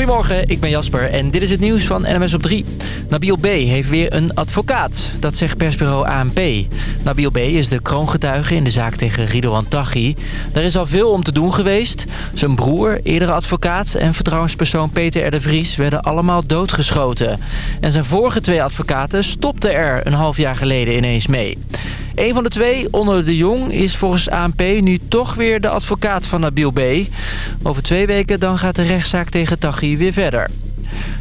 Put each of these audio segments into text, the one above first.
Goedemorgen, ik ben Jasper en dit is het nieuws van NMS op 3. Nabil B. heeft weer een advocaat. Dat zegt persbureau ANP. Nabil B. is de kroongetuige in de zaak tegen Ridouan Taghi. Daar is al veel om te doen geweest. Zijn broer, eerdere advocaat en vertrouwenspersoon Peter R. de Vries... werden allemaal doodgeschoten. En zijn vorige twee advocaten stopten er een half jaar geleden ineens mee. Een van de twee, Onder de Jong, is volgens ANP nu toch weer de advocaat van Nabil B. Over twee weken dan gaat de rechtszaak tegen Taghi weer verder.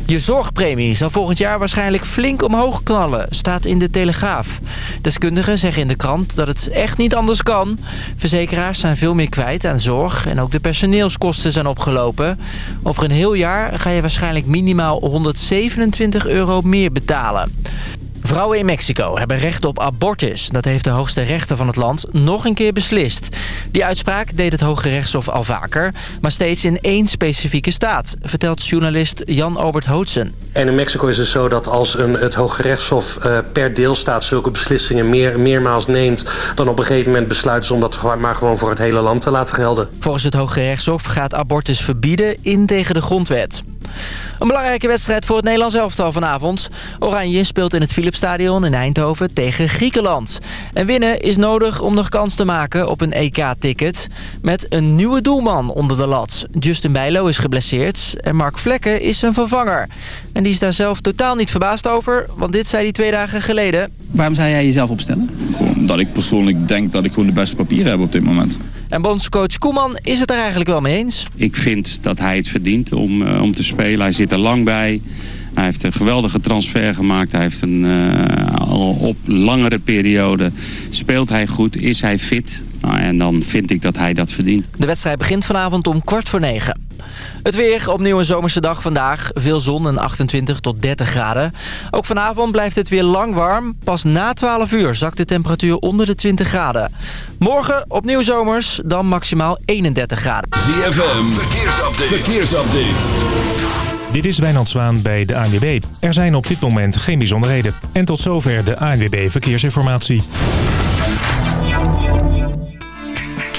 Je zorgpremie zal volgend jaar waarschijnlijk flink omhoog knallen, staat in de Telegraaf. Deskundigen zeggen in de krant dat het echt niet anders kan. Verzekeraars zijn veel meer kwijt aan zorg en ook de personeelskosten zijn opgelopen. Over een heel jaar ga je waarschijnlijk minimaal 127 euro meer betalen. Vrouwen in Mexico hebben recht op abortus. Dat heeft de hoogste rechter van het land nog een keer beslist. Die uitspraak deed het Hoge Rechtshof al vaker... maar steeds in één specifieke staat... vertelt journalist Jan-Albert Hootsen. En in Mexico is het zo dat als een, het Hoge Rechtshof uh, per deelstaat... zulke beslissingen meer, meermaals neemt... dan op een gegeven moment besluiten ze om dat maar gewoon voor het hele land te laten gelden. Volgens het Hoge Rechtshof gaat abortus verbieden in tegen de grondwet. Een belangrijke wedstrijd voor het Nederlands elftal vanavond. Oranje speelt in het Philipsstadion in Eindhoven tegen Griekenland. En winnen is nodig om nog kans te maken op een EK-ticket. Met een nieuwe doelman onder de lat. Justin Bijlo is geblesseerd en Mark Vlekken is zijn vervanger. En die is daar zelf totaal niet verbaasd over, want dit zei hij twee dagen geleden. Waarom zou jij jezelf opstellen? Omdat ik persoonlijk denk dat ik gewoon de beste papieren heb op dit moment. En bondscoach Koeman is het er eigenlijk wel mee eens. Ik vind dat hij het verdient om, uh, om te spelen. Hij zit er lang bij. Hij heeft een geweldige transfer gemaakt. Hij heeft een, uh, al op langere periode speelt hij goed, is hij fit. Nou, en dan vind ik dat hij dat verdient. De wedstrijd begint vanavond om kwart voor negen. Het weer, opnieuw een zomerse dag vandaag. Veel zon en 28 tot 30 graden. Ook vanavond blijft het weer lang warm. Pas na 12 uur zakt de temperatuur onder de 20 graden. Morgen opnieuw zomers, dan maximaal 31 graden. ZFM, verkeersupdate. verkeersupdate. Dit is Wijnand Zwaan bij de ANWB. Er zijn op dit moment geen bijzonderheden. En tot zover de ANWB Verkeersinformatie.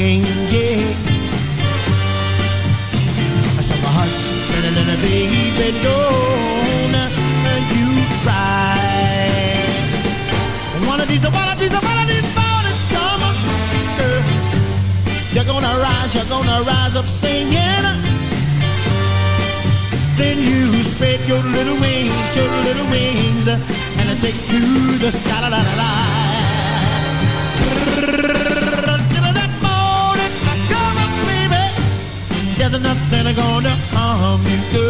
looking, yeah. I said, hush, little, little baby, don't you cry. One of these, one of these, one of these mornings come, girl. You're gonna rise, you're gonna rise up singing. Then you spread your little wings, your little wings, and take to the sky. La, la, la, la. you could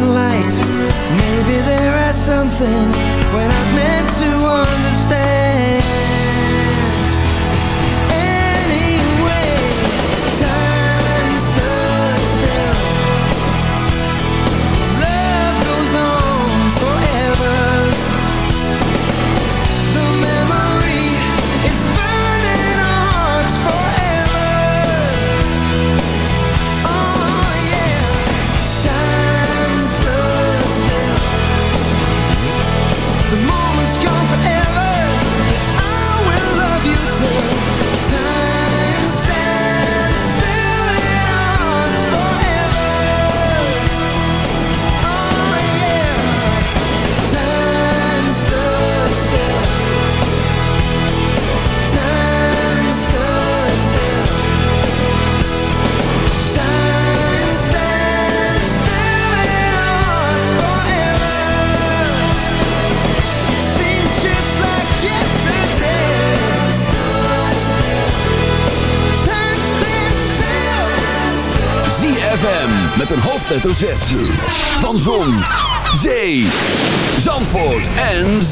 light. Maybe there are some things van Zon, Zee, Zandvoort en Z.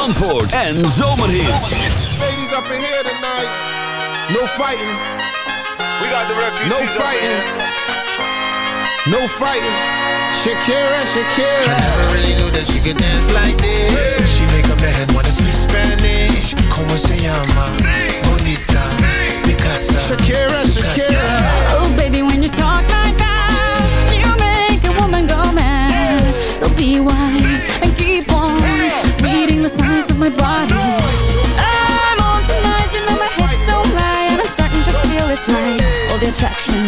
Zandvoort en zomerhits. Ladies up in here tonight. No fighting. We got the refugees no fighting. No fighting. Shakira, Shakira. I never really knew that she could dance like this. She make a man wanna speak Spanish. Como se llama? Bonita. Picasa. Shakira, Shakira. Oh, baby, when you talk like that, you make a woman go mad. So be wise the size of my body. I'm on tonight, you know my hips don't lie, and I'm starting to feel it's right. All the attraction,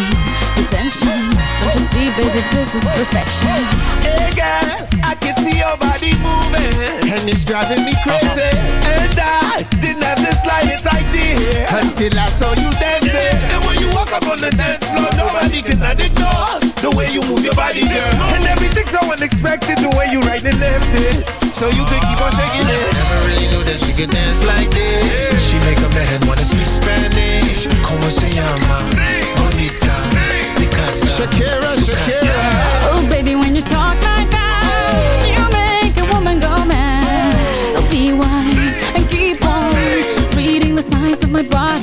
the tension. Don't you see, baby, this is perfection. Hey girl, I can see your body moving, and it's driving me crazy. And I didn't have the slightest idea until I saw you dancing. And when you walk up on the dance floor, nobody can ignore the way you move your body, girl. And everything's so unexpected, the way you right and left it. So you can keep on shaking it. Never really knew that she could dance like this. She make a man wanna speak Spanish. Como se llama? Bonita. Picasa. Shakira, Shakira. Oh, baby, when you talk like that, oh. you make a woman go mad. Oh. So be wise and keep on reading the signs of my body.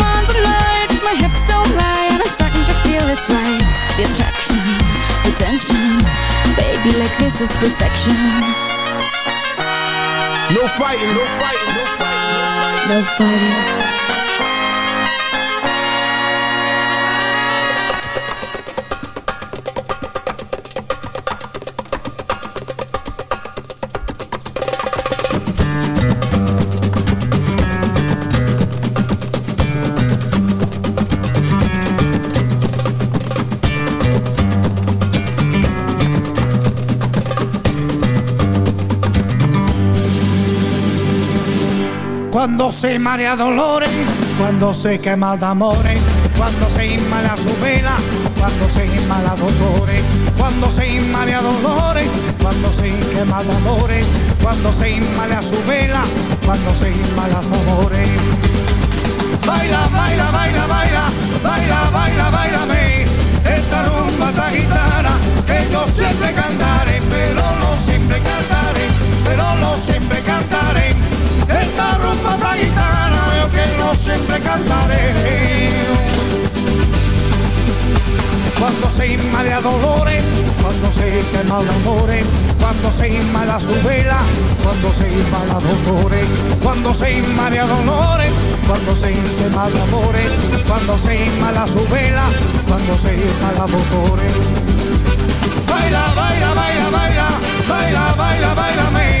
lie, and I'm starting to feel it's right. The attraction, the tension. Baby, like this is perfection. No fighting, no fighting, no fighting. No fighting. Cuando se marea dolores, cuando se quema de amores, cuando se inmala su vela, cuando se inmala dolores, cuando se inmala dolores, cuando se quema de amores, cuando se inmala su vela, cuando se inmala su amores. Baila, baila, baila, baila, baila, baila, bailame, esta rumba esta gitana que yo siempre cantaré, pero no siempre cantaré, pero no siempre cantaré. Rumba esta gitana yo que no siempre cantaré. Cuando se inmala dolores, cuando se quema amores, cuando se inmala su vela, cuando se inmala dolores, cuando se inmala dolores, cuando se quema amores, cuando se inmala su vela, cuando se inmala dolores. Baila, baila, baila, baila, baila, baila, bailame, esta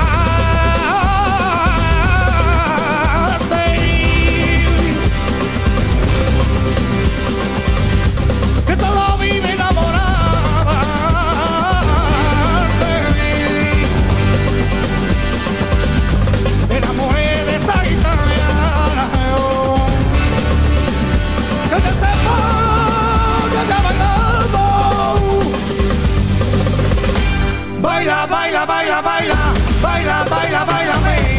Baila, baila, baila, baila, baila,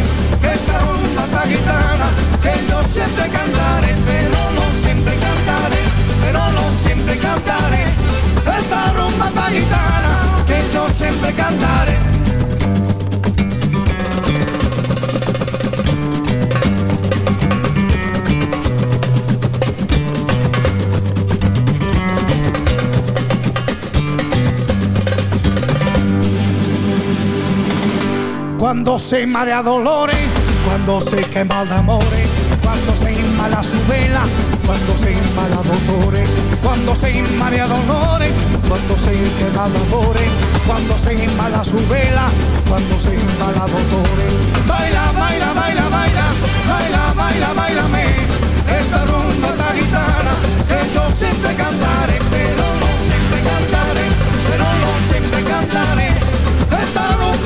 Esta rumba esta gitana que yo siempre cantaré, pero no siempre cantaré, pero no siempre cantaré. Esta rumba esta gitana que yo siempre cantaré. Cuando se marea dolores, cuando se quema de amores, cuando se inmala su vela, cuando se inmala dolores, cuando se inmala dolores, cuando se quema de amores, cuando se inmala su vela, cuando se inmala dolores. Baila, baila, baila, baila, baila, baila, bailame, esta rumba esta gitana que yo siempre cantaré,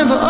never